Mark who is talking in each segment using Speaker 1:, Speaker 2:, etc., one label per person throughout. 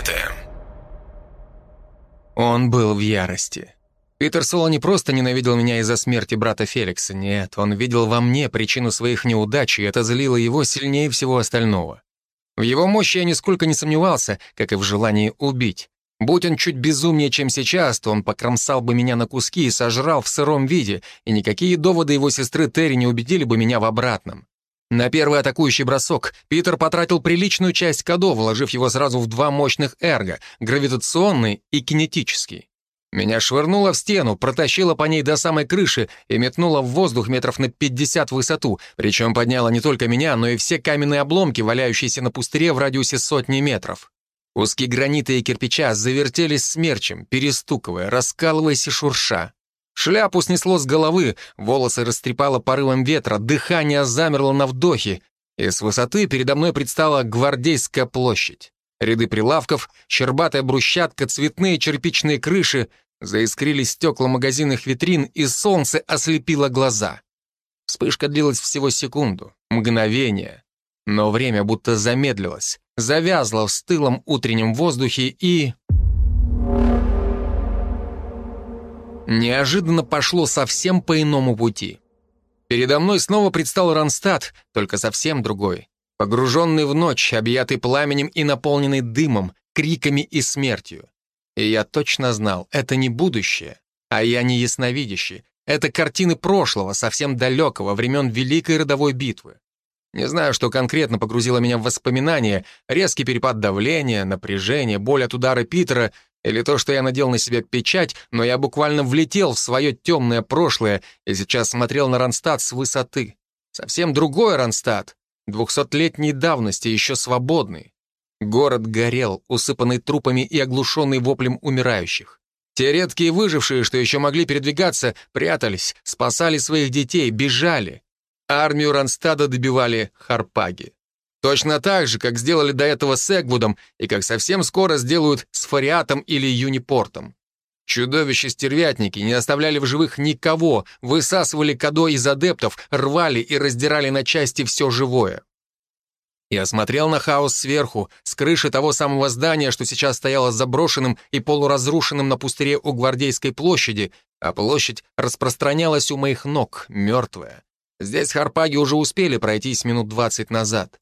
Speaker 1: девятое.
Speaker 2: Он был в ярости. Питер Соло не просто ненавидел меня из-за смерти брата Феликса, нет, он видел во мне причину своих неудач, и это злило его сильнее всего остального. В его мощи я нисколько не сомневался, как и в желании убить. Будь он чуть безумнее, чем сейчас, то он покромсал бы меня на куски и сожрал в сыром виде, и никакие доводы его сестры Терри не убедили бы меня в обратном. На первый атакующий бросок Питер потратил приличную часть кодов, вложив его сразу в два мощных эрго — гравитационный и кинетический. Меня швырнуло в стену, протащило по ней до самой крыши и метнуло в воздух метров на 50 в высоту, причем подняло не только меня, но и все каменные обломки, валяющиеся на пустыре в радиусе сотни метров. Куски гранита и кирпича завертелись смерчем, перестуковая, раскалываясь и шурша. Шляпу снесло с головы, волосы растрепало порывом ветра, дыхание замерло на вдохе, и с высоты передо мной предстала Гвардейская площадь. Ряды прилавков, щербатая брусчатка, цветные черепичные крыши, заискрились стекла магазинных витрин, и солнце ослепило глаза. Вспышка длилась всего секунду, мгновение. Но время будто замедлилось, завязло в стылом утреннем воздухе и... неожиданно пошло совсем по иному пути. Передо мной снова предстал Ронстадт, только совсем другой. Погруженный в ночь, объятый пламенем и наполненный дымом, криками и смертью. И я точно знал, это не будущее, а я не ясновидящий. Это картины прошлого, совсем далекого, времен Великой Родовой Битвы. Не знаю, что конкретно погрузило меня в воспоминания, резкий перепад давления, напряжение, боль от удара Питера или то, что я надел на себя печать, но я буквально влетел в свое темное прошлое и сейчас смотрел на Ронстадт с высоты. Совсем другой Ронстадт, двухсотлетней давности, еще свободный. Город горел, усыпанный трупами и оглушенный воплем умирающих. Те редкие выжившие, что еще могли передвигаться, прятались, спасали своих детей, бежали. Армию Ронстада добивали харпаги. Точно так же, как сделали до этого с Эгвудом и как совсем скоро сделают с Фариатом или Юнипортом. Чудовища-стервятники не оставляли в живых никого, высасывали кадо из адептов, рвали и раздирали на части все живое. Я смотрел на хаос сверху, с крыши того самого здания, что сейчас стояло заброшенным и полуразрушенным на пустыре у Гвардейской площади, а площадь распространялась у моих ног, мертвая. Здесь харпаги уже успели пройтись минут двадцать назад.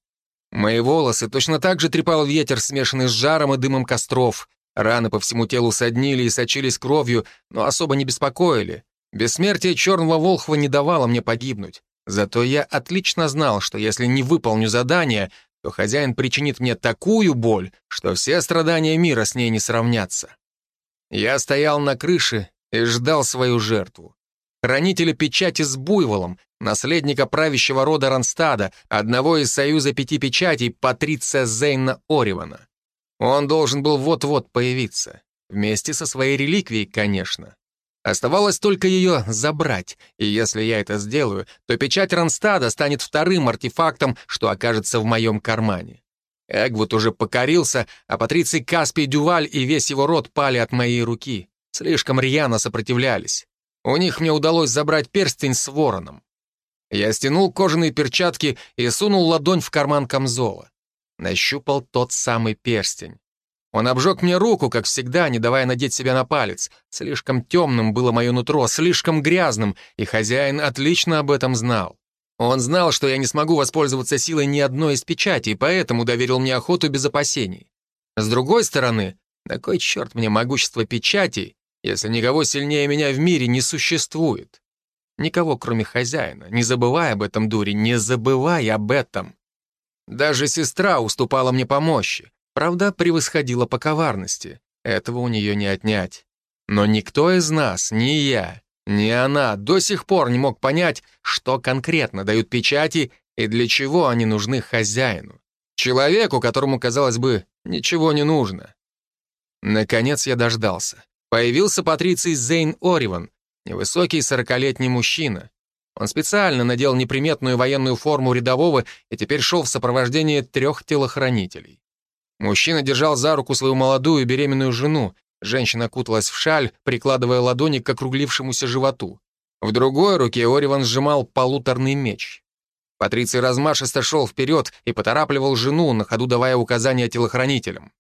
Speaker 2: Мои волосы точно так же трепал ветер, смешанный с жаром и дымом костров. Раны по всему телу соднили и сочились кровью, но особо не беспокоили. Бессмертие черного волхва не давало мне погибнуть. Зато я отлично знал, что если не выполню задание, то хозяин причинит мне такую боль, что все страдания мира с ней не сравнятся. Я стоял на крыше и ждал свою жертву. Хранителя печати с буйволом, наследника правящего рода Ронстада, одного из союза пяти печатей, Патриция Зейна Оривана. Он должен был вот-вот появиться. Вместе со своей реликвией, конечно. Оставалось только ее забрать, и если я это сделаю, то печать Ронстада станет вторым артефактом, что окажется в моем кармане. Эгвуд уже покорился, а Патриций Каспий Дюваль и весь его род пали от моей руки. Слишком рьяно сопротивлялись. У них мне удалось забрать перстень с вороном. Я стянул кожаные перчатки и сунул ладонь в карман камзола. Нащупал тот самый перстень. Он обжег мне руку, как всегда, не давая надеть себя на палец. Слишком темным было мое нутро, слишком грязным, и хозяин отлично об этом знал. Он знал, что я не смогу воспользоваться силой ни одной из печатей, поэтому доверил мне охоту без опасений. С другой стороны, на кой черт мне могущество печатей, если никого сильнее меня в мире не существует? Никого, кроме хозяина. Не забывай об этом, дури, не забывай об этом. Даже сестра уступала мне по мощи. Правда, превосходила по коварности. Этого у нее не отнять. Но никто из нас, ни я, ни она, до сих пор не мог понять, что конкретно дают печати и для чего они нужны хозяину. Человеку, которому, казалось бы, ничего не нужно. Наконец я дождался. Появился Патриций Зейн Ориван, Невысокий сорокалетний мужчина. Он специально надел неприметную военную форму рядового и теперь шел в сопровождении трех телохранителей. Мужчина держал за руку свою молодую беременную жену. Женщина куталась в шаль, прикладывая ладони к округлившемуся животу. В другой руке Ориван сжимал полуторный меч. Патриций размашисто шел вперед и поторапливал жену, на ходу давая указания телохранителям.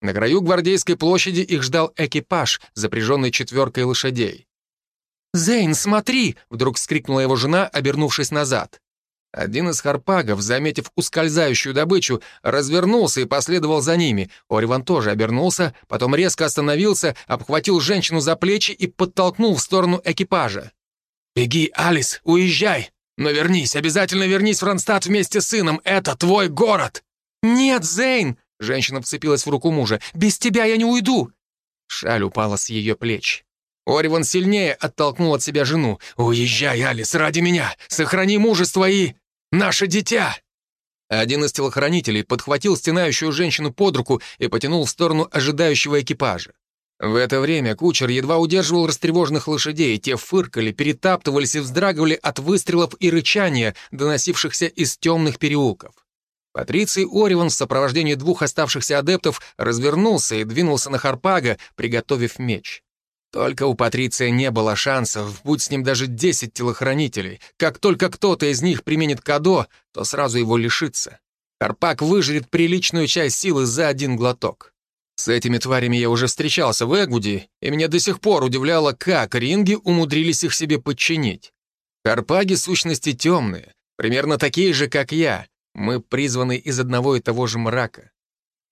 Speaker 2: На краю Гвардейской площади их ждал экипаж, запряженный четверкой лошадей. «Зейн, смотри!» — вдруг вскрикнула его жена, обернувшись назад. Один из харпагов, заметив ускользающую добычу, развернулся и последовал за ними. Ориван тоже обернулся, потом резко остановился, обхватил женщину за плечи и подтолкнул в сторону экипажа. «Беги, Алис, уезжай! Но вернись, обязательно вернись в Ронстадт вместе с сыном, это твой город!» «Нет, Зейн!» — женщина вцепилась в руку мужа. «Без тебя я не уйду!» Шаль упала с ее плеч. Ориван сильнее оттолкнул от себя жену. «Уезжай, Алис, ради меня! Сохрани мужество и... наше дитя!» Один из телохранителей подхватил стенающую женщину под руку и потянул в сторону ожидающего экипажа. В это время кучер едва удерживал растревоженных лошадей, те фыркали, перетаптывались и вздрагивали от выстрелов и рычания, доносившихся из темных переулков. Патриций Ориван в сопровождении двух оставшихся адептов развернулся и двинулся на Харпага, приготовив меч. Только у Патриция не было шансов, будь с ним даже 10 телохранителей. Как только кто-то из них применит Кадо, то сразу его лишится. Карпак выжрет приличную часть силы за один глоток. С этими тварями я уже встречался в Эгвуде, и меня до сих пор удивляло, как ринги умудрились их себе подчинить. Карпаги — сущности темные, примерно такие же, как я. Мы призваны из одного и того же мрака.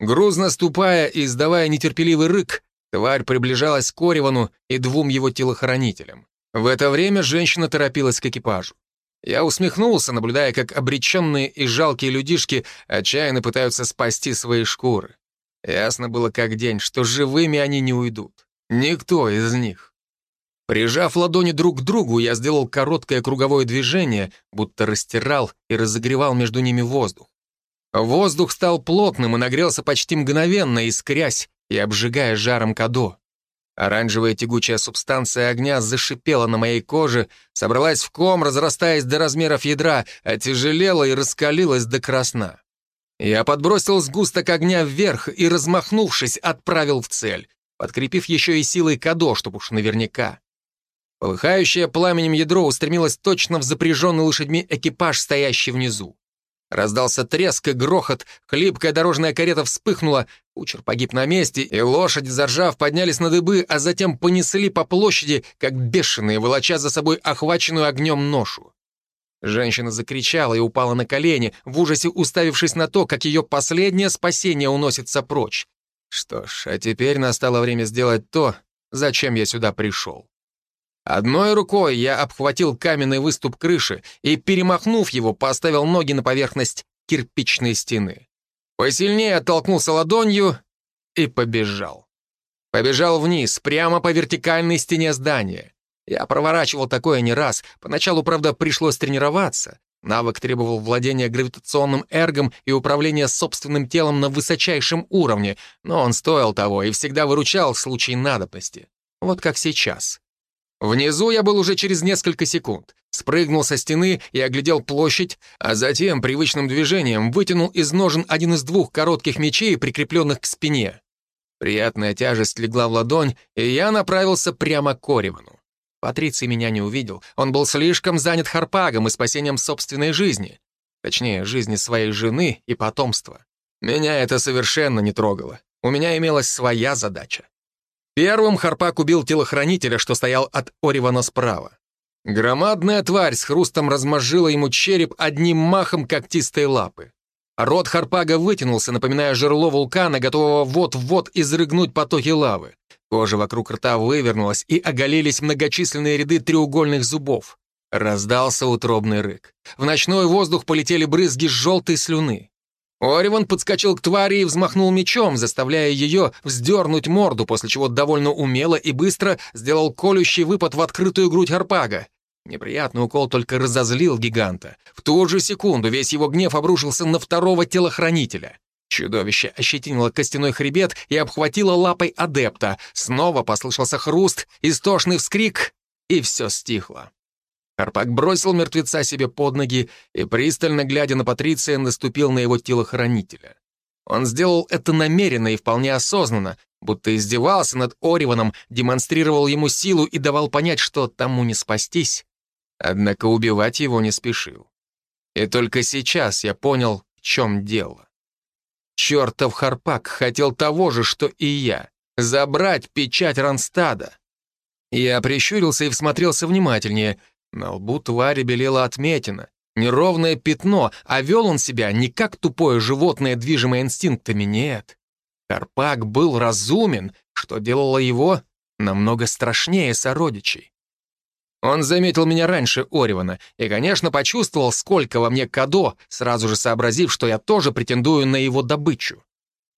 Speaker 2: Грузно ступая и издавая нетерпеливый рык, Тварь приближалась к Оривану и двум его телохранителям. В это время женщина торопилась к экипажу. Я усмехнулся, наблюдая, как обреченные и жалкие людишки отчаянно пытаются спасти свои шкуры. Ясно было как день, что живыми они не уйдут. Никто из них. Прижав ладони друг к другу, я сделал короткое круговое движение, будто растирал и разогревал между ними воздух. Воздух стал плотным и нагрелся почти мгновенно, искрясь и обжигая жаром кадо. Оранжевая тягучая субстанция огня зашипела на моей коже, собралась в ком, разрастаясь до размеров ядра, отяжелела и раскалилась до красна. Я подбросил сгусток огня вверх и, размахнувшись, отправил в цель, подкрепив еще и силой кадо, чтобы уж наверняка. Полыхающее пламенем ядро устремилось точно в запряженный лошадьми экипаж, стоящий внизу. Раздался треск и грохот, хлипкая дорожная карета вспыхнула, кучер погиб на месте, и лошади, заржав, поднялись на дыбы, а затем понесли по площади, как бешеные, волоча за собой охваченную огнем ношу. Женщина закричала и упала на колени, в ужасе уставившись на то, как ее последнее спасение уносится прочь. Что ж, а теперь настало время сделать то, зачем я сюда пришел. Одной рукой я обхватил каменный выступ крыши и, перемахнув его, поставил ноги на поверхность кирпичной стены. Посильнее оттолкнулся ладонью и побежал. Побежал вниз, прямо по вертикальной стене здания. Я проворачивал такое не раз. Поначалу, правда, пришлось тренироваться. Навык требовал владения гравитационным эргом и управления собственным телом на высочайшем уровне, но он стоил того и всегда выручал в случае надобности. Вот как сейчас. Внизу я был уже через несколько секунд. Спрыгнул со стены и оглядел площадь, а затем привычным движением вытянул из ножен один из двух коротких мечей, прикрепленных к спине. Приятная тяжесть легла в ладонь, и я направился прямо к Оривану. Патриций меня не увидел. Он был слишком занят Харпагом и спасением собственной жизни. Точнее, жизни своей жены и потомства. Меня это совершенно не трогало. У меня имелась своя задача. Первым Харпак убил телохранителя, что стоял от Оривана справа. Громадная тварь с хрустом размозжила ему череп одним махом когтистой лапы. Рот Харпага вытянулся, напоминая жерло вулкана, готового вот-вот изрыгнуть потоки лавы. Кожа вокруг рта вывернулась, и оголились многочисленные ряды треугольных зубов. Раздался утробный рык. В ночной воздух полетели брызги желтой слюны. Ориван подскочил к твари и взмахнул мечом, заставляя ее вздернуть морду, после чего довольно умело и быстро сделал колющий выпад в открытую грудь Харпага. Неприятный укол только разозлил гиганта. В ту же секунду весь его гнев обрушился на второго телохранителя. Чудовище ощетинило костяной хребет и обхватило лапой адепта. Снова послышался хруст, истошный вскрик, и все стихло. Карпак бросил мертвеца себе под ноги и, пристально глядя на Патриция, наступил на его телохранителя. Он сделал это намеренно и вполне осознанно, будто издевался над Ориваном, демонстрировал ему силу и давал понять, что тому не спастись. Однако убивать его не спешил. И только сейчас я понял, в чем дело. Чертов Харпак хотел того же, что и я — забрать печать Ронстада. Я прищурился и всмотрелся внимательнее. На лбу твари белела отметина. Неровное пятно, а вел он себя не как тупое животное, движимое инстинктами, нет. Карпак был разумен, что делало его намного страшнее сородичей. Он заметил меня раньше Оривана и, конечно, почувствовал, сколько во мне кадо, сразу же сообразив, что я тоже претендую на его добычу.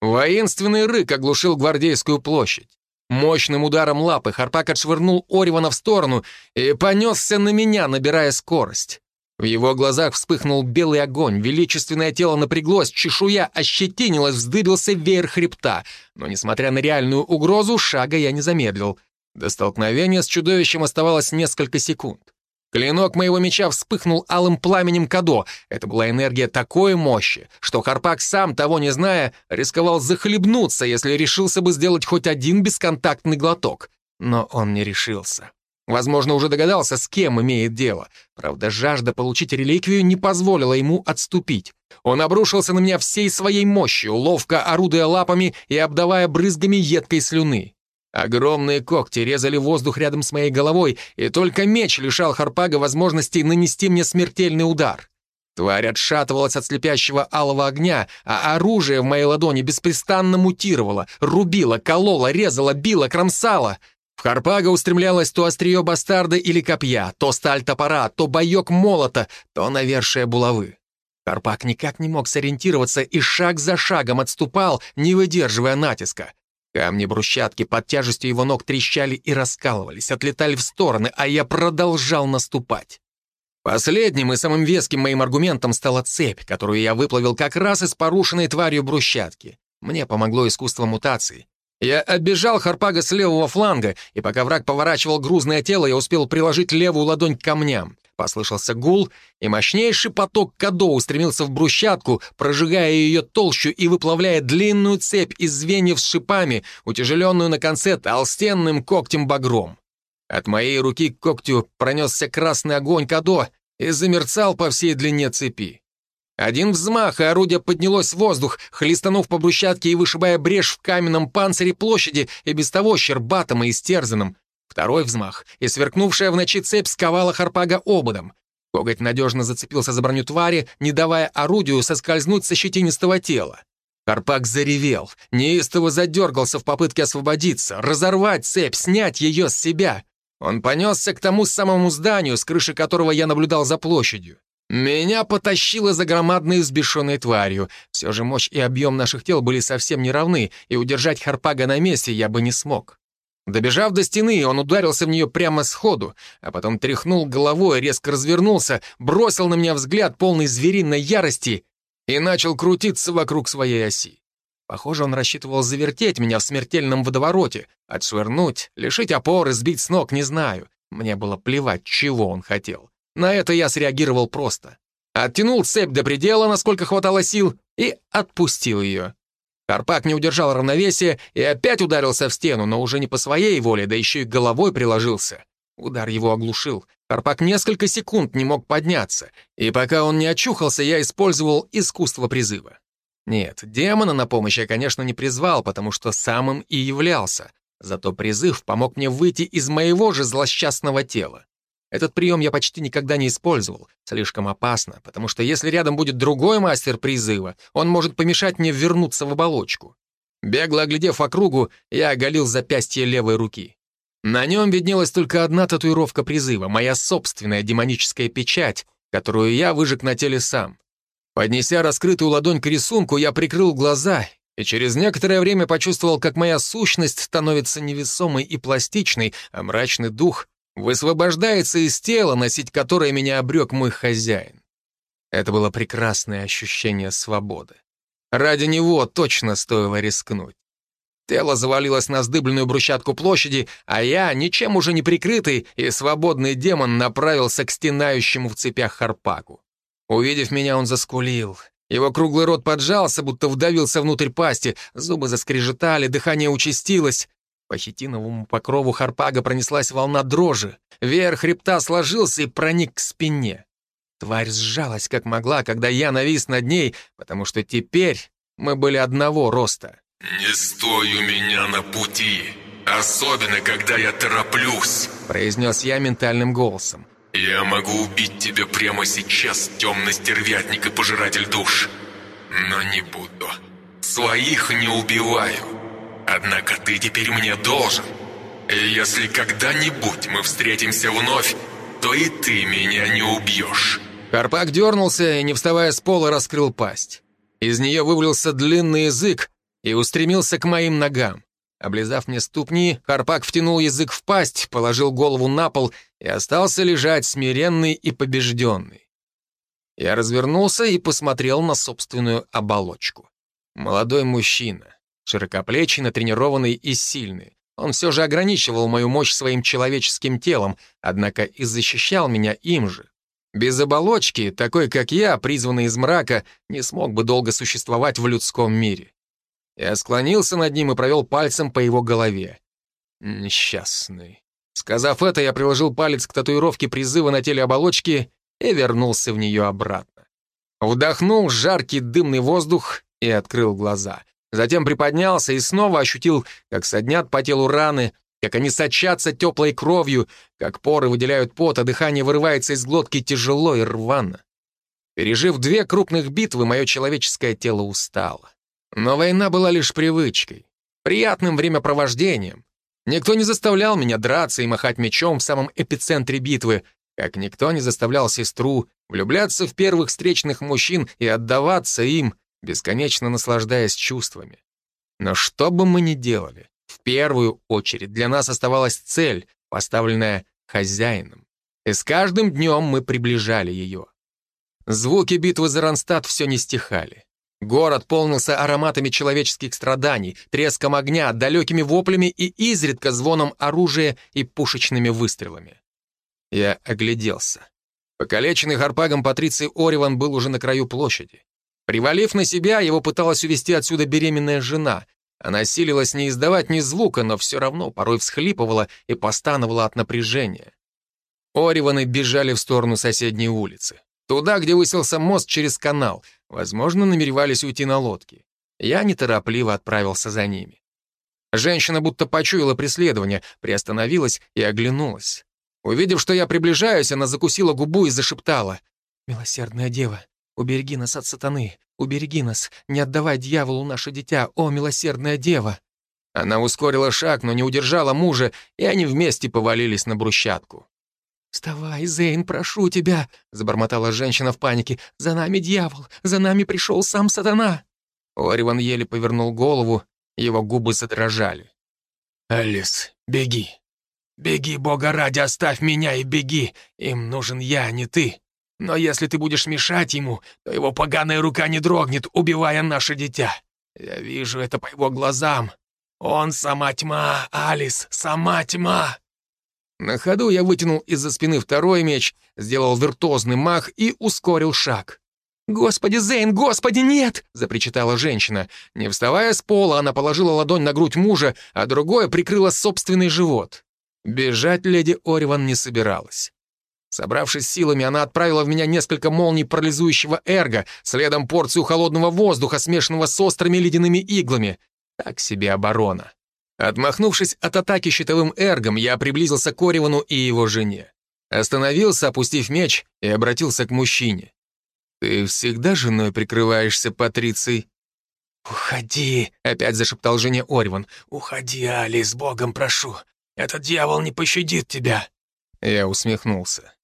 Speaker 2: Воинственный рык оглушил гвардейскую площадь. Мощным ударом лапы Харпак отшвырнул Оривана в сторону и понесся на меня, набирая скорость. В его глазах вспыхнул белый огонь, величественное тело напряглось, чешуя ощетинилась, вздыбился веер хребта. Но, несмотря на реальную угрозу, шага я не замедлил. До столкновения с чудовищем оставалось несколько секунд. Клинок моего меча вспыхнул алым пламенем Кадо. Это была энергия такой мощи, что Харпак, сам того не зная, рисковал захлебнуться, если решился бы сделать хоть один бесконтактный глоток. Но он не решился. Возможно, уже догадался, с кем имеет дело. Правда, жажда получить реликвию не позволила ему отступить. Он обрушился на меня всей своей мощью, ловко орудуя лапами и обдавая брызгами едкой слюны. Огромные когти резали воздух рядом с моей головой, и только меч лишал Харпага возможности нанести мне смертельный удар. Тварь отшатывалась от слепящего алого огня, а оружие в моей ладони беспрестанно мутировало, рубило, кололо, резало, било, кромсало — в Харпага устремлялось то острие бастарда или копья, то сталь топора, то боек молота, то навершие булавы. Харпак никак не мог сориентироваться и шаг за шагом отступал, не выдерживая натиска. Камни брусчатки под тяжестью его ног трещали и раскалывались, отлетали в стороны, а я продолжал наступать. Последним и самым веским моим аргументом стала цепь, которую я выплавил как раз из порушенной тварью брусчатки. Мне помогло искусство мутации. Я оббежал Харпага с левого фланга, и пока враг поворачивал грузное тело, я успел приложить левую ладонь к камням. Послышался гул, и мощнейший поток кадо устремился в брусчатку, прожигая ее толщу и выплавляя длинную цепь из звеньев с шипами, утяжеленную на конце толстенным когтем-багром. От моей руки к когтю пронесся красный огонь кадо и замерцал по всей длине цепи. Один взмах, и орудие поднялось в воздух, хлестанув по брусчатке и вышибая брешь в каменном панцире площади и без того щербатым и истерзанным. Второй взмах, и сверкнувшая в ночи цепь сковала Харпага ободом. Коготь надежно зацепился за броню твари, не давая орудию соскользнуть со щетинистого тела. Харпак заревел, неистово задергался в попытке освободиться, разорвать цепь, снять ее с себя. Он понесся к тому самому зданию, с крыши которого я наблюдал за площадью. Меня потащило за громадной взбешенной тварью. Все же мощь и объем наших тел были совсем не равны, и удержать Харпага на месте я бы не смог. Добежав до стены, он ударился в нее прямо сходу, а потом тряхнул головой, резко развернулся, бросил на меня взгляд полный звериной ярости и начал крутиться вокруг своей оси. Похоже, он рассчитывал завертеть меня в смертельном водовороте, отшвырнуть, лишить опоры, сбить с ног, не знаю. Мне было плевать, чего он хотел. На это я среагировал просто. Оттянул цепь до предела, насколько хватало сил, и отпустил ее. Карпак не удержал равновесия и опять ударился в стену, но уже не по своей воле, да еще и головой приложился. Удар его оглушил. Карпак несколько секунд не мог подняться, и пока он не очухался, я использовал искусство призыва. Нет, демона на помощь я, конечно, не призвал, потому что самым и являлся. Зато призыв помог мне выйти из моего же злосчастного тела. Этот прием я почти никогда не использовал. Слишком опасно, потому что если рядом будет другой мастер призыва, он может помешать мне вернуться в оболочку. Бегло оглядев округу, я оголил запястье левой руки. На нем виднелась только одна татуировка призыва, моя собственная демоническая печать, которую я выжег на теле сам. Поднеся раскрытую ладонь к рисунку, я прикрыл глаза и через некоторое время почувствовал, как моя сущность становится невесомой и пластичной, а мрачный дух высвобождается из тела, носить которое меня обрек мой хозяин. Это было прекрасное ощущение свободы. Ради него точно стоило рискнуть. Тело завалилось на сдыбленную брусчатку площади, а я, ничем уже не прикрытый и свободный демон, направился к стенающему в цепях Харпаку. Увидев меня, он заскулил. Его круглый рот поджался, будто вдавился внутрь пасти, зубы заскрежетали, дыхание участилось. По хитиновому покрову Харпага пронеслась волна дрожи. Веер хребта сложился и проник к спине. Тварь сжалась как могла, когда я навис над ней, потому что теперь Мы были одного роста.
Speaker 1: «Не стой у меня на пути, особенно когда я тороплюсь»,
Speaker 2: произнес я ментальным голосом.
Speaker 1: «Я могу убить тебя прямо сейчас, темный стервятник и пожиратель душ, но не буду. Своих не убиваю. Однако ты теперь мне должен. И если когда-нибудь мы встретимся вновь, то и ты меня не убьешь».
Speaker 2: Карпак дернулся и, не вставая с пола, раскрыл пасть. Из нее вывалился длинный язык и устремился к моим ногам. Облизав мне ступни, Карпак втянул язык в пасть, положил голову на пол и остался лежать смиренный и побежденный. Я развернулся и посмотрел на собственную оболочку. Молодой мужчина, широкоплечий, натренированный и сильный. Он все же ограничивал мою мощь своим человеческим телом, однако и защищал меня им же. Без оболочки, такой как я, призванный из мрака, не смог бы долго существовать в людском мире. Я склонился над ним и провел пальцем по его голове. Несчастный. Сказав это, я приложил палец к татуировке призыва на теле оболочки и вернулся в нее обратно. Вдохнул жаркий дымный воздух и открыл глаза. Затем приподнялся и снова ощутил, как соднят по телу раны, как они сочатся теплой кровью, как поры выделяют пот, а дыхание вырывается из глотки тяжело и рвано. Пережив две крупных битвы, мое человеческое тело устало. Но война была лишь привычкой, приятным времяпровождением. Никто не заставлял меня драться и махать мечом в самом эпицентре битвы, как никто не заставлял сестру влюбляться в первых встречных мужчин и отдаваться им, бесконечно наслаждаясь чувствами. Но что бы мы ни делали, в первую очередь для нас оставалась цель, поставленная хозяином. И с каждым днем мы приближали ее. Звуки битвы за Ронстадт все не стихали. Город полнился ароматами человеческих страданий, треском огня, далекими воплями и изредка звоном оружия и пушечными выстрелами. Я огляделся. Покалеченный харпагом Патриций Ориван был уже на краю площади. Привалив на себя, его пыталась увести отсюда беременная жена. Она силилась не издавать ни звука, но все равно порой всхлипывала и постановала от напряжения. Ориваны бежали в сторону соседней улицы. Туда, где высился мост через канал. Возможно, намеревались уйти на лодке. Я неторопливо отправился за ними. Женщина будто почуяла преследование, приостановилась и оглянулась. Увидев, что я приближаюсь, она закусила губу и зашептала. «Милосердная дева, Убереги нас от сатаны, убереги нас, не отдавай дьяволу наше дитя, о, милосердная дева!» Она ускорила шаг, но не удержала мужа, и они вместе повалились на брусчатку. «Вставай, Зейн, прошу тебя!» — забормотала женщина в панике. «За нами дьявол! За нами пришел сам сатана!» Ориван еле повернул голову, его губы задрожали. «Алис, беги! Беги, бога ради, оставь меня и беги! Им нужен я, а не ты!» Но если ты будешь мешать ему, то его поганая рука не дрогнет, убивая наше дитя. Я вижу это по его глазам. Он сама тьма, Алис, сама тьма!» На ходу я вытянул из-за спины второй меч, сделал виртуозный мах и ускорил шаг. «Господи, Зейн, господи, нет!» — запричитала женщина. Не вставая с пола, она положила ладонь на грудь мужа, а другое прикрыла собственный живот. Бежать леди Ориван не собиралась. Собравшись силами, она отправила в меня несколько молний парализующего эрга, следом порцию холодного воздуха, смешанного с острыми ледяными иглами. Так себе оборона. Отмахнувшись от атаки щитовым эргом, я приблизился к Оривану и его жене. Остановился, опустив меч, и обратился к мужчине. «Ты всегда женой прикрываешься, Патриций?» «Уходи», — опять зашептал жене Ориван. «Уходи, Али, с Богом прошу. Этот дьявол не пощадит тебя». Я усмехнулся.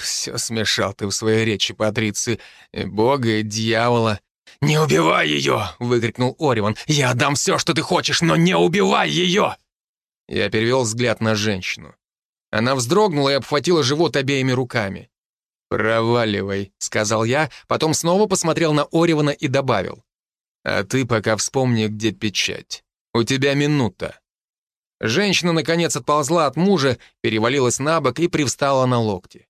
Speaker 2: Все смешал ты в своей речи, Патриции. И бога, и дьявола. «Не убивай ее!» — выкрикнул Ориван. «Я отдам все, что ты хочешь, но не убивай ее!» Я перевел взгляд на женщину. Она вздрогнула и обхватила живот обеими руками. «Проваливай», — сказал я, потом снова посмотрел на Оривана и добавил. «А ты пока вспомни, где печать. У тебя минута». Женщина, наконец, отползла от мужа, перевалилась на бок и привстала на локти.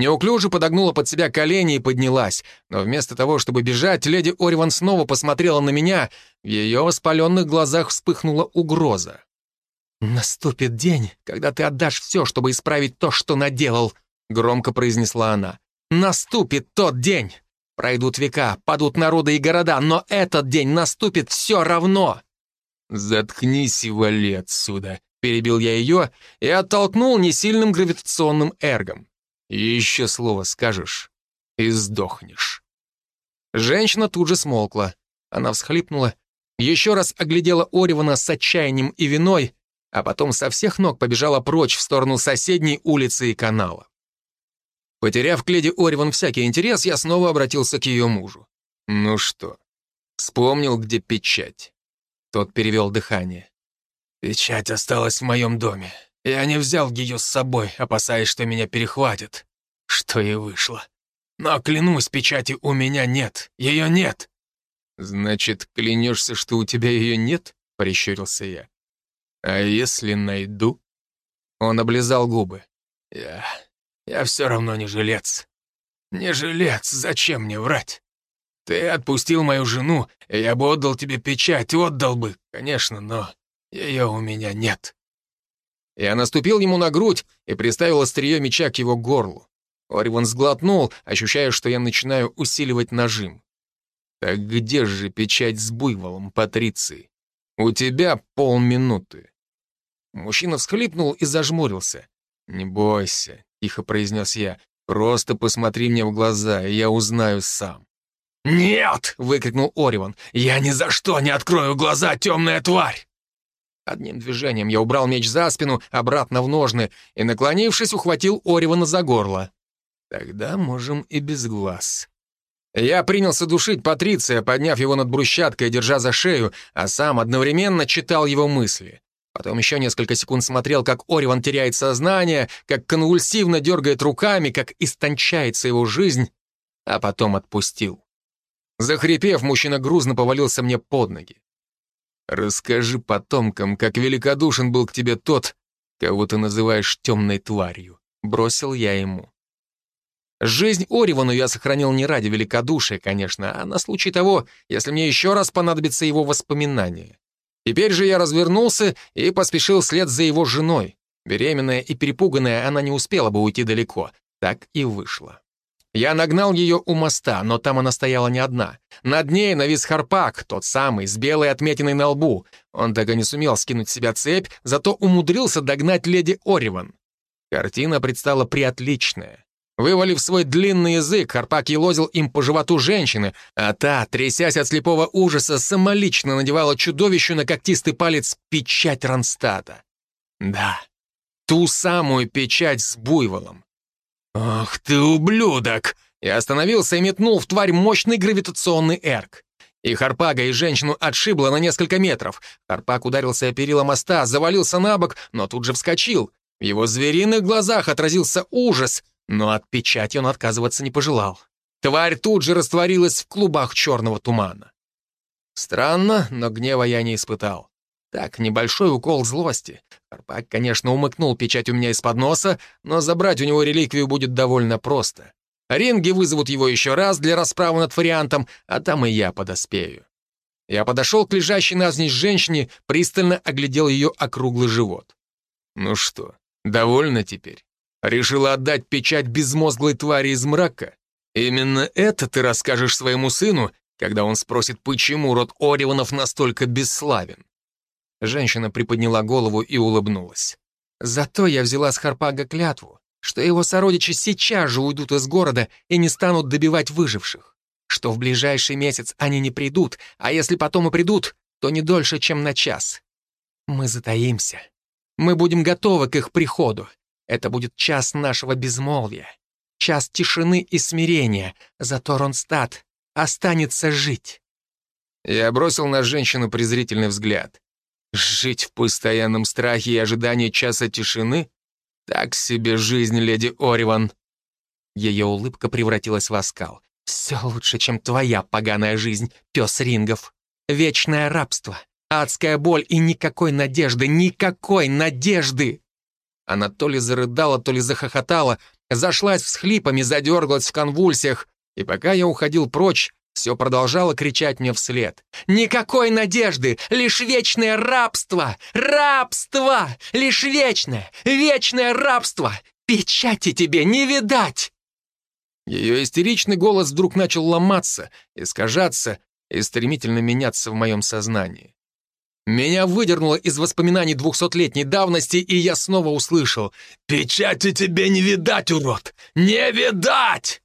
Speaker 2: Неуклюже подогнула под себя колени и поднялась, но вместо того, чтобы бежать, леди Ориван снова посмотрела на меня, в ее воспаленных глазах вспыхнула угроза. «Наступит день, когда ты отдашь все, чтобы исправить то, что наделал», — громко произнесла она. «Наступит тот день! Пройдут века, падут народы и города, но этот день наступит все равно. «Заткнись и вали отсюда», — перебил я ее и оттолкнул несильным гравитационным эргом. «Еще слово скажешь и сдохнешь». Женщина тут же смолкла. Она всхлипнула, еще раз оглядела Оривана с отчаянием и виной, а потом со всех ног побежала прочь в сторону соседней улицы и канала. Потеряв к леди Ориван всякий интерес, я снова обратился к ее мужу. «Ну что, вспомнил, где печать?» Тот перевел дыхание. «Печать осталась в моем доме. Я не взял ее с собой, опасаясь, что меня перехватят. Что и вышло. Но, клянусь, печати у меня нет. Ее нет». «Значит, клянешься, что у тебя ее нет?» — прищурился я. «А если найду?» Он облизал губы. «Я... я все равно не жилец. Не жилец, зачем мне врать? Ты отпустил мою жену, и я бы отдал тебе печать, отдал бы, конечно, но ее у меня нет». Я наступил ему на грудь и приставил острие меча к его горлу. Ориван сглотнул, ощущая, что я начинаю усиливать нажим. «Так где же печать с буйволом, Патриции? У тебя полминуты». Мужчина всхлипнул и зажмурился. «Не бойся», — тихо произнес я. «Просто посмотри мне в глаза, и я узнаю сам». «Нет!» — выкрикнул Ориван. «Я ни за что не открою глаза, темная тварь!» Одним движением я убрал меч за спину, обратно в ножны, и, наклонившись, ухватил Оривана за горло. Тогда можем и без глаз. Я принялся душить Патриция, подняв его над брусчаткой и держа за шею, а сам одновременно читал его мысли. Потом еще несколько секунд смотрел, как Ориван теряет сознание, как конвульсивно дергает руками, как истончается его жизнь, а потом отпустил. Захрипев, мужчина грузно повалился мне под ноги. «Расскажи потомкам, как великодушен был к тебе тот, кого ты называешь темной тварью», — бросил я ему. Жизнь Оривану я сохранил не ради великодушия, конечно, а на случай того, если мне еще раз понадобится его воспоминания. Теперь же я развернулся и поспешил вслед за его женой. Беременная и перепуганная, она не успела бы уйти далеко. Так и вышло. Я нагнал ее у моста, но там она стояла не одна. Над ней навис Харпак, тот самый, с белой отметиной на лбу. Он так и не сумел скинуть с себя цепь, зато умудрился догнать леди Ориван. Картина предстала приотличная. Вывалив свой длинный язык, Харпак елозил им по животу женщины, а та, трясясь от слепого ужаса, самолично надевала чудовищу на когтистый палец печать Ронстата. Да, ту самую печать с буйволом. «Ах ты, ублюдок!» Я остановился и метнул в тварь мощный гравитационный эрк. И Харпага, и женщину отшибло на несколько метров. Харпак ударился о перила моста, завалился на бок, но тут же вскочил. В его звериных глазах отразился ужас, но от печати он отказываться не пожелал. Тварь тут же растворилась в клубах черного тумана. Странно, но гнева я не испытал. Так, небольшой укол злости. Карпак, конечно, умыкнул печать у меня из-под носа, но забрать у него реликвию будет довольно просто. Ринги вызовут его еще раз для расправы над вариантом, а там и я подоспею. Я подошел к лежащей навзничь женщине, пристально оглядел ее округлый живот. «Ну что, довольна теперь?» Решила отдать печать безмозглой твари из мрака? Именно это ты расскажешь своему сыну, когда он спросит, почему род Ориванов настолько бесславен?» Женщина приподняла голову и улыбнулась. «Зато я взяла с Харпага клятву, что его сородичи сейчас же уйдут из города и не станут добивать выживших, что в ближайший месяц они не придут, а если потом и придут, то не дольше, чем на час. Мы затаимся. Мы будем готовы к их приходу, это будет час нашего безмолвия, час тишины и смирения, зато Ронстадт останется жить». Я бросил на женщину презрительный взгляд. «Жить в постоянном страхе и ожидании часа тишины? Так себе жизнь, леди Ориван!» Ее улыбка превратилась в оскал. «Все лучше, чем твоя поганая жизнь, пес рингов. Вечное рабство, адская боль и никакой надежды, никакой надежды!» Она то ли зарыдала, то ли захохотала, зашлась всхлипами, задергалась в конвульсиях, и пока я уходил прочь, все продолжало кричать мне вслед. «Никакой надежды! Лишь вечное рабство! Рабство! Лишь вечное! Вечное рабство! Печати тебе не видать!» Ее истеричный голос вдруг начал ломаться, искажаться и стремительно меняться в моем сознании. Меня выдернуло из воспоминаний двухсотлетней давности, и я снова услышал «Печати тебе не видать, урод! Не видать!»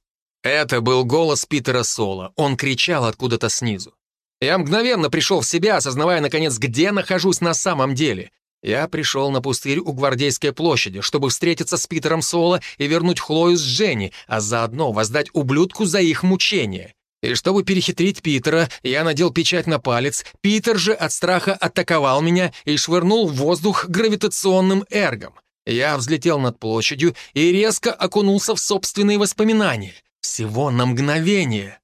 Speaker 2: Это был голос Питера Соло. Он кричал откуда-то снизу. Я мгновенно пришел в себя, осознавая, наконец, где нахожусь на самом деле. Я пришел на пустырь у Гвардейской площади, чтобы встретиться с Питером Соло и вернуть Хлою с Дженни, а заодно воздать ублюдку за их мучения. И чтобы перехитрить Питера, я надел печать на палец, Питер же от страха атаковал меня и швырнул в воздух гравитационным эргом. Я взлетел над площадью и резко окунулся в собственные воспоминания. Всего на мгновение.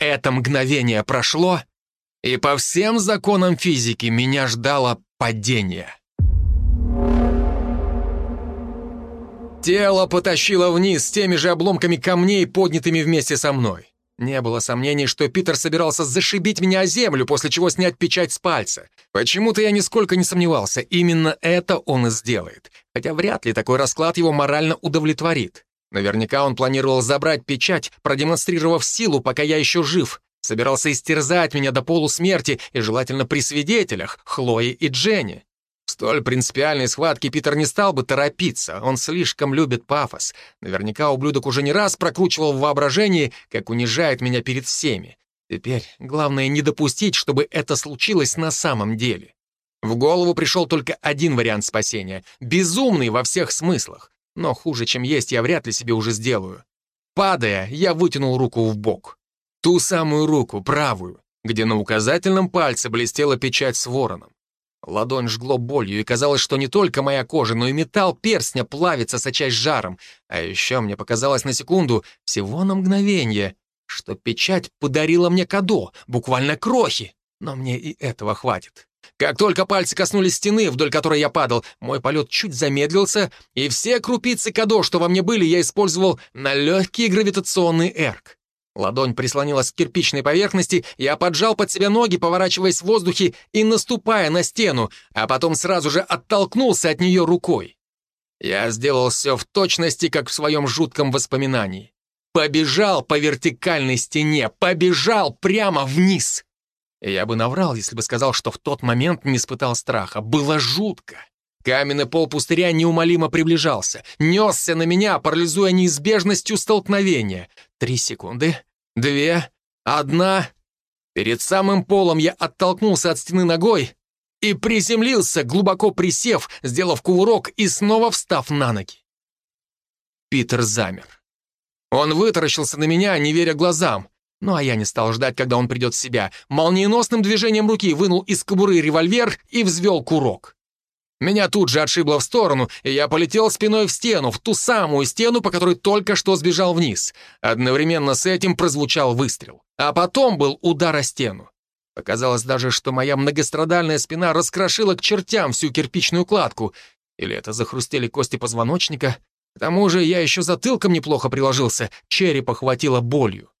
Speaker 2: Это мгновение прошло, и по всем законам физики меня ждало падение. Тело потащило вниз с теми же обломками камней, поднятыми вместе со мной. Не было сомнений, что Питер собирался зашибить меня о землю, после чего снять печать с пальца. Почему-то я нисколько не сомневался, именно это он и сделает. Хотя вряд ли такой расклад его морально удовлетворит. Наверняка он планировал забрать печать, продемонстрировав силу, пока я еще жив. Собирался истерзать меня до полусмерти и желательно при свидетелях, Хлое и Дженни столь принципиальной схватке Питер не стал бы торопиться, он слишком любит пафос. Наверняка ублюдок уже не раз прокручивал в воображении, как унижает меня перед всеми. Теперь главное не допустить, чтобы это случилось на самом деле. В голову пришел только один вариант спасения, безумный во всех смыслах. Но хуже, чем есть, я вряд ли себе уже сделаю. Падая, я вытянул руку в бок. Ту самую руку, правую, где на указательном пальце блестела печать с вороном. Ладонь жгло болью, и казалось, что не только моя кожа, но и металл перстня плавится, сочась жаром. А еще мне показалось на секунду, всего на мгновение, что печать подарила мне кадо, буквально крохи. Но мне и этого хватит. Как только пальцы коснулись стены, вдоль которой я падал, мой полет чуть замедлился, и все крупицы кадо, что во мне были, я использовал на легкий гравитационный эрк. Ладонь прислонилась к кирпичной поверхности, я поджал под себя ноги, поворачиваясь в воздухе и наступая на стену, а потом сразу же оттолкнулся от нее рукой. Я сделал все в точности, как в своем жутком воспоминании. Побежал по вертикальной стене, побежал прямо вниз. Я бы наврал, если бы сказал, что в тот момент не испытал страха. Было жутко. Каменный пол пустыря неумолимо приближался, несся на меня, парализуя неизбежностью столкновения. Три секунды, две, одна. Перед самым полом я оттолкнулся от стены ногой и приземлился, глубоко присев, сделав кувырок и снова встав на ноги. Питер замер. Он вытаращился на меня, не веря глазам. Ну а я не стал ждать, когда он придет в себя. Молниеносным движением руки вынул из кобуры револьвер и взвел курок. Меня тут же отшибло в сторону, и я полетел спиной в стену, в ту самую стену, по которой только что сбежал вниз. Одновременно с этим прозвучал выстрел. А потом был удар о стену. Показалось даже, что моя многострадальная спина раскрошила к чертям всю кирпичную кладку. Или это захрустели кости позвоночника? К тому же я еще затылком неплохо приложился, черепа хватило болью.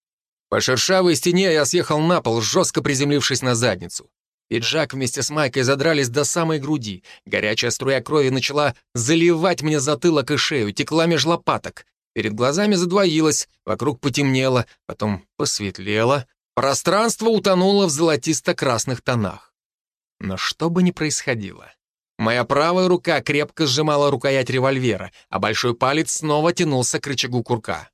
Speaker 2: По шершавой стене я съехал на пол, жестко приземлившись на задницу. Пиджак вместе с майкой задрались до самой груди. Горячая струя крови начала заливать мне затылок и шею, текла меж лопаток. Перед глазами задвоилось, вокруг потемнело, потом посветлело. Пространство утонуло в золотисто-красных тонах. Но что бы ни происходило, моя правая рука крепко сжимала рукоять револьвера, а большой палец снова тянулся к рычагу курка.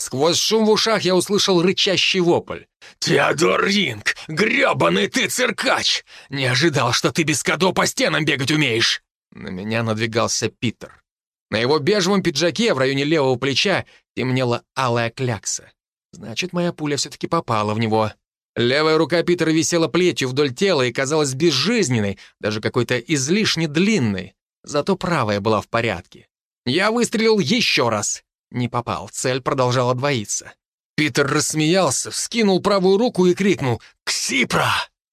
Speaker 2: Сквозь шум в ушах я услышал рычащий вопль. «Теодор Ринг! грёбаный ты циркач! Не ожидал, что ты без кадо по стенам бегать умеешь!» На меня надвигался Питер. На его бежевом пиджаке в районе левого плеча темнела алая клякса. Значит, моя пуля все-таки попала в него. Левая рука Питера висела плетью вдоль тела и казалась безжизненной, даже какой-то излишне длинной. Зато правая была в порядке. Я выстрелил еще раз. Не попал, цель продолжала двоиться. Питер рассмеялся, вскинул правую руку и крикнул «Ксипра!».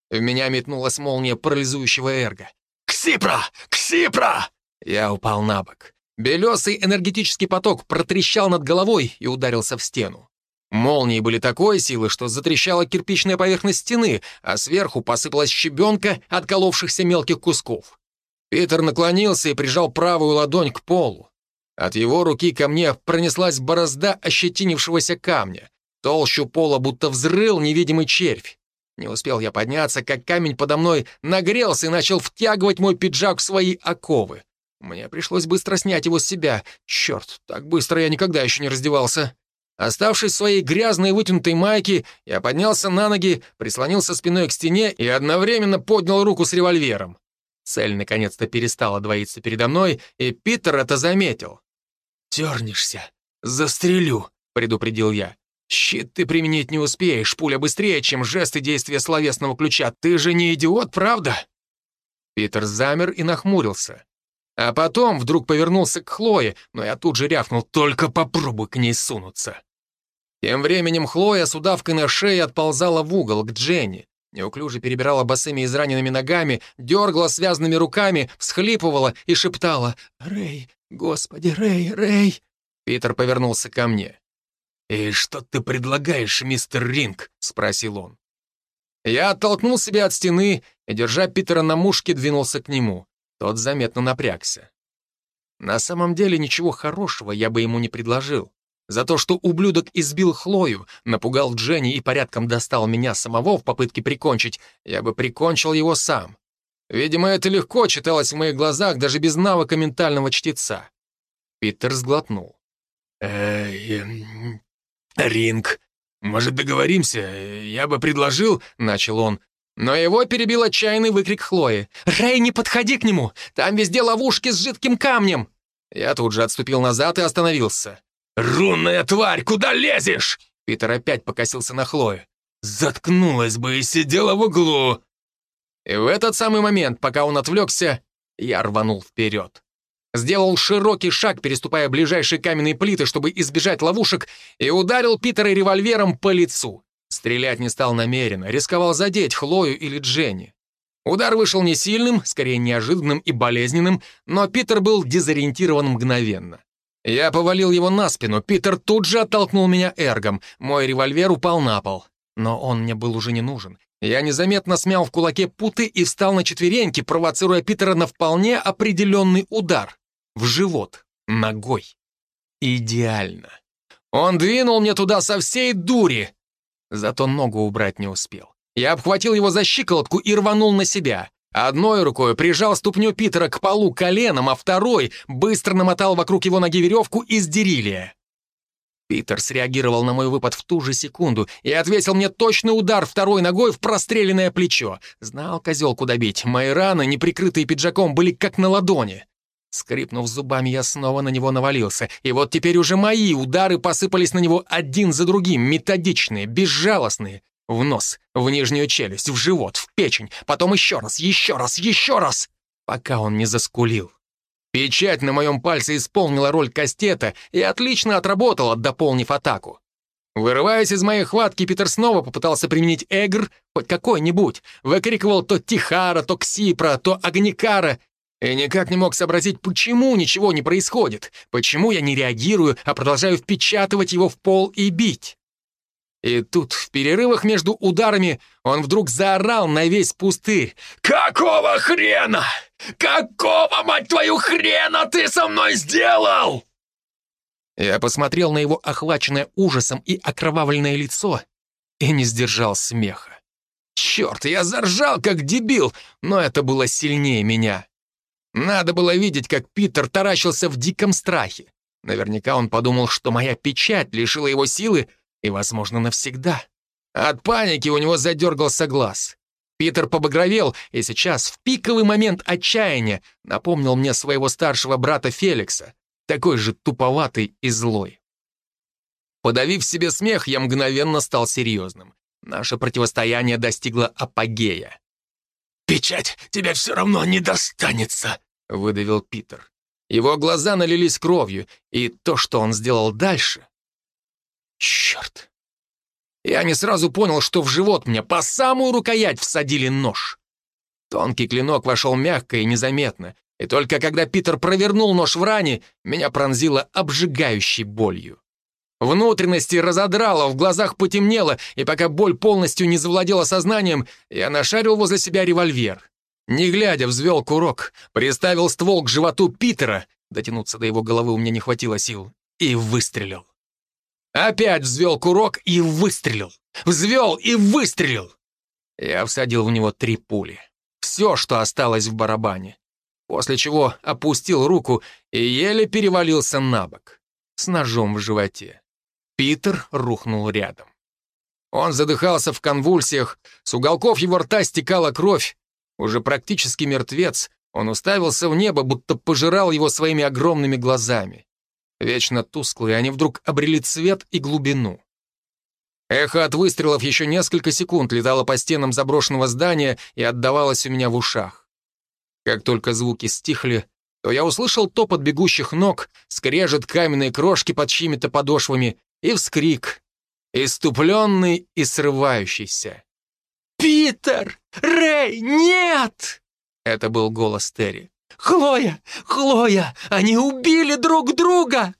Speaker 2: В меня метнулась молния парализующего эрга. «Ксипра! Ксипра!» Я упал на бок. Белесый энергетический поток протрещал над головой и ударился в стену. Молнии были такой силы, что затрещала кирпичная поверхность стены, а сверху посыпалась щебенка отколовшихся мелких кусков. Питер наклонился и прижал правую ладонь к полу. От его руки ко мне пронеслась борозда ощетинившегося камня. Толщу пола будто взрыл невидимый червь. Не успел я подняться, как камень подо мной нагрелся и начал втягивать мой пиджак в свои оковы. Мне пришлось быстро снять его с себя. Черт, так быстро я никогда еще не раздевался. Оставшись в своей грязной вытянутой майке, я поднялся на ноги, прислонился спиной к стене и одновременно поднял руку с револьвером. Цель наконец-то перестала двоиться передо мной, и Питер это заметил. «Тернешься, застрелю», — предупредил я. «Щит ты применить не успеешь, пуля быстрее, чем жесты действия словесного ключа. Ты же не идиот, правда?» Питер замер и нахмурился. А потом вдруг повернулся к Хлое, но я тут же рявкнул «Только попробуй к ней сунуться». Тем временем Хлоя с удавкой на шее отползала в угол к Дженни. Неуклюже перебирала босыми израненными ногами, дергала связанными руками, всхлипывала и шептала «Рэй, господи, Рэй, Рэй!» Питер повернулся ко мне. «И что ты предлагаешь, мистер Ринг?» — спросил он. Я оттолкнул себя от стены и, держа Питера на мушке, двинулся к нему. Тот заметно напрягся. На самом деле ничего хорошего я бы ему не предложил. За то, что ублюдок избил Хлою, напугал Дженни и порядком достал меня самого в попытке прикончить, я бы прикончил его сам. Видимо, это легко читалось в моих глазах даже без навыка ментального чтеца. Питер сглотнул. «Эй, Ринг, может, договоримся? Я бы предложил...» — начал он. Но его перебил отчаянный выкрик Хлои. «Рэй, не подходи к нему! Там везде ловушки с жидким камнем!» Я тут же отступил назад и остановился. «Рунная тварь, куда лезешь?» Питер опять покосился на Хлою. «Заткнулась бы и сидела в углу!» И в этот самый момент, пока он отвлекся, я рванул вперед. Сделал широкий шаг, переступая ближайшие каменные плиты, чтобы избежать ловушек, и ударил Питера револьвером по лицу. Стрелять не стал намеренно, рисковал задеть Хлою или Дженни. Удар вышел не сильным, скорее неожиданным и болезненным, но Питер был дезориентирован мгновенно. Я повалил его на спину, Питер тут же оттолкнул меня эргом, мой револьвер упал на пол. Но он мне был уже не нужен. Я незаметно смял в кулаке путы и встал на четвереньки, провоцируя Питера на вполне определенный удар. В живот. Ногой. Идеально. Он двинул мне туда со всей дури. Зато ногу убрать не успел. Я обхватил его за щиколотку и рванул на себя. Одной рукой прижал ступню Питера к полу коленом, а второй быстро намотал вокруг его ноги веревку из дерилия. Питер среагировал на мой выпад в ту же секунду и ответил мне точный удар второй ногой в простреленное плечо. Знал козел, куда бить. Мои раны, не прикрытые пиджаком, были как на ладони. Скрипнув зубами, я снова на него навалился. И вот теперь уже мои удары посыпались на него один за другим, методичные, безжалостные. В нос, в нижнюю челюсть, в живот, в печень, потом еще раз, еще раз, еще раз, пока он не заскулил. Печать на моем пальце исполнила роль кастета и отлично отработала, дополнив атаку. Вырываясь из моей хватки, Питер снова попытался применить эгр, хоть какой-нибудь. Выкрикивал то Тихара, то Ксипра, то Огникара, и никак не мог сообразить, почему ничего не происходит, почему я не реагирую, а продолжаю впечатывать его в пол и бить. И тут, в перерывах между ударами, он вдруг заорал на весь пустырь. «Какого хрена? Какого, мать твою, хрена ты со мной сделал?» Я посмотрел на его охваченное ужасом и окровавленное лицо и не сдержал смеха. Черт, я заржал, как дебил, но это было сильнее меня. Надо было видеть, как Питер таращился в диком страхе. Наверняка он подумал, что моя печать лишила его силы, и, возможно, навсегда. От паники у него задергался глаз. Питер побагровел, и сейчас, в пиковый момент отчаяния, напомнил мне своего старшего брата Феликса, такой же туповатый и злой. Подавив себе смех, я мгновенно стал серьезным. Наше противостояние достигло апогея. «Печать тебе все равно не достанется», — выдавил Питер. Его глаза налились кровью, и то, что он сделал дальше, Черт! Я не сразу понял, что в живот мне по самую рукоять всадили нож. Тонкий клинок вошел мягко и незаметно, и только когда Питер провернул нож в ране, меня пронзило обжигающей болью. Внутренности разодрало, в глазах потемнело, и пока боль полностью не завладела сознанием, я нашарил возле себя револьвер. Не глядя, взвел курок, приставил ствол к животу Питера Дотянуться до его головы у меня не хватило сил. И выстрелил. Опять взвел курок и выстрелил. Взвел и выстрелил. Я всадил в него три пули. Все, что осталось в барабане. После чего опустил руку и еле перевалился на бок. С ножом в животе. Питер рухнул рядом. Он задыхался в конвульсиях, с уголков его рта стекала кровь. Уже практически мертвец, он уставился в небо, будто пожирал его своими огромными глазами. Вечно тусклые, они вдруг обрели цвет и глубину. Эхо от выстрелов еще несколько секунд летало по стенам заброшенного здания и отдавалось у меня в ушах. Как только звуки стихли, то я услышал топот бегущих ног, скрежет каменной крошки под чьими-то подошвами и вскрик, иступленный и срывающийся. «Питер! Рэй, нет!» Это был голос Терри. «Хлоя! Хлоя! Они убили друг друга!»